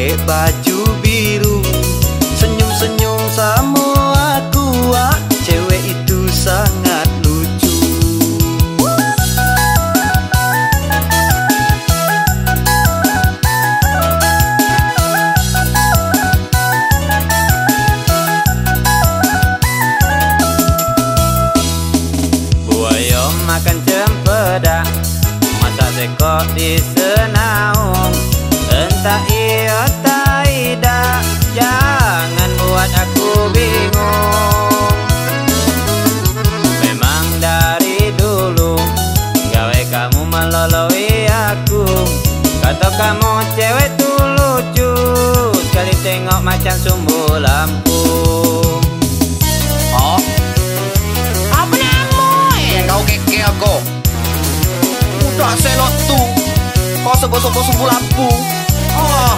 pakai baju biru. Senyum-senyum sama aku ah. Cewek itu sangat lucu. Buaya makan cempedak Masa sekok di sumbu lampu. Oh. Apa namamu? Ya kau keke aku. Udah selot tuh. Kau sebo-sebo sumbu lampu? Oh.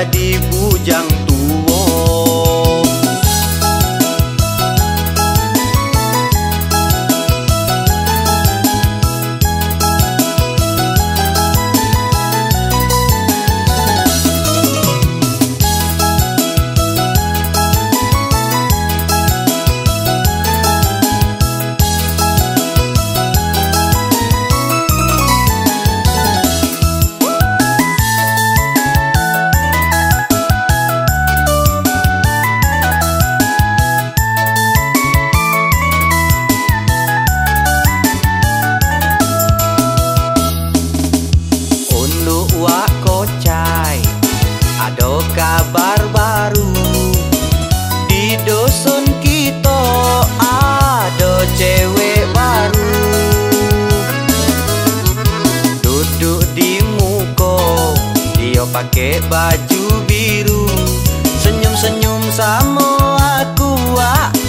jadi bujang. Yo pakai baju biru Senyum-senyum sama aku wak.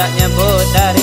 badak nyebut